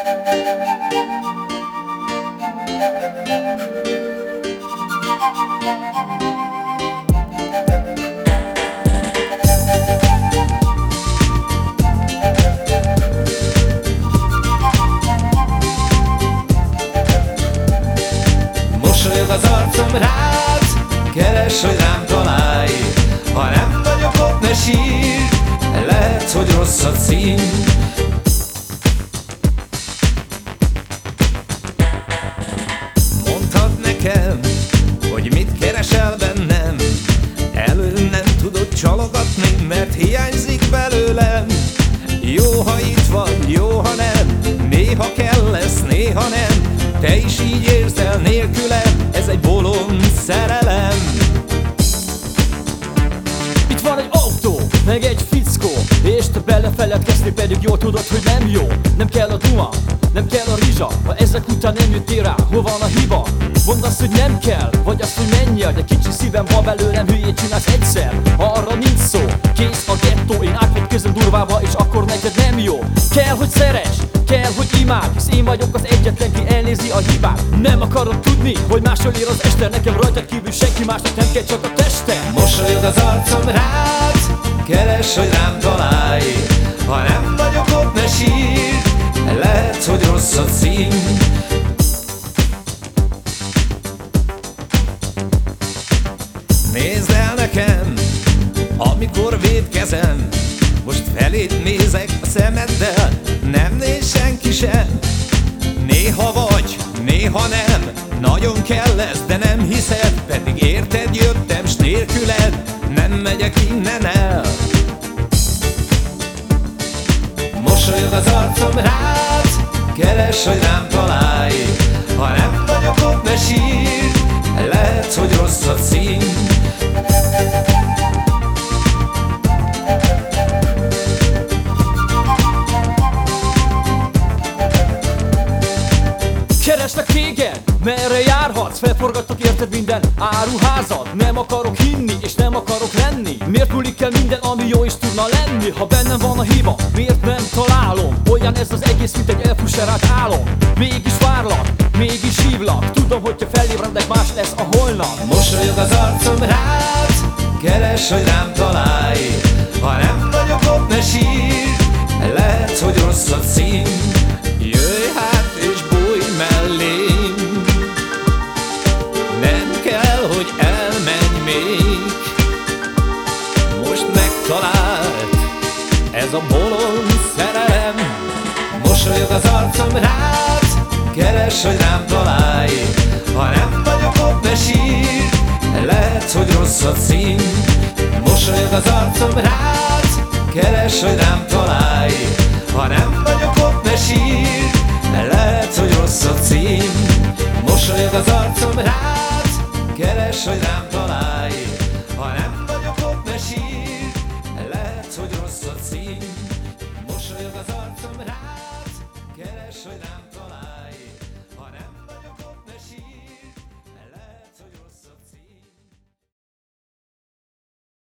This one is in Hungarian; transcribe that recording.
Mosolyog az arcom keres, hogy rám Ha nem vagyok ott, ne sír, lehet, hogy rossz a cím Nekem, hogy mit keresel bennem. Elő nem tudod csalogatni, mert hiányzik belőlem Jó, ha itt van, jó, ha nem Néha kell lesz, néha nem. Te is így érzel nélkülem Ez egy bolond szerelem. Itt van egy autó, meg egy fickó És te belefeledkezni pedig jól tudod, hogy nem jó. Nem kell a duma, nem kell a rizsa Ha ezek után nem jöttél rá, hol van a hiba? Mondd azt, hogy nem kell, vagy azt, hogy menjél De kicsi szívem van belőlem, hülyét csinálsz egyszer. Arra nincs szó, kész a gettó Én átvetkezem durvába, és akkor neked nem jó. Kell, hogy szeress, kell, hogy imád Hisz én vagyok az egyetlen, ki elnézi a hibát. Nem akarod tudni, hogy máshol ér az este Nekem rajtad kívül senki másnak nem kell, csak a testem. Mosolyog az arcom rád, keres, hogy rám találj. Ha nem vagyok ott, ne sír, a cím. Nézd el nekem, amikor védkezem Most feléd nézek a szemeddel, nem néz senki sem Néha vagy, néha nem, nagyon kell ez, de nem hiszed Pedig érted jöttem, s nélküled nem megyek innen el. Mosolyog az arcom rád, keres, hogy rám találj Ha nem vagyok ott, ne sír, lehet, hogy rossz a cím Kereslek téged, merre járhatsz? Felforgattok érted minden áruházat Nem akarok hinni, és nem akarok lenni Miért múlik el minden, ami jó is tudna lenni? Ha bennem van a hiba, miért nem találom? Olyan ez az egész, mint egy elfuserált álom. Mégis várlak, mégis hívlak. Tudom, hogyha felébredek, más lesz a holnap. Mosolyog az arcom rád, keres, hogy rám találj. Ha nem vagyok ott, ne sír, lehet, hogy rossz a cím ez a bolond szerelem. Mosolyog az arcom rád, keres, hogy rám találj. Ha nem vagyok ott, ne sír, lehet, hogy rossz a cím. Mosolyog az arcom rád, keres, hogy rám találj. Ha nem vagyok ott, ne sír, lehet, hogy rossz a cím. Mosolyog az arcom rád, keres, hogy rám találj lesz a cím. Mosolyog az arcom rád Keres, hogy nem talál.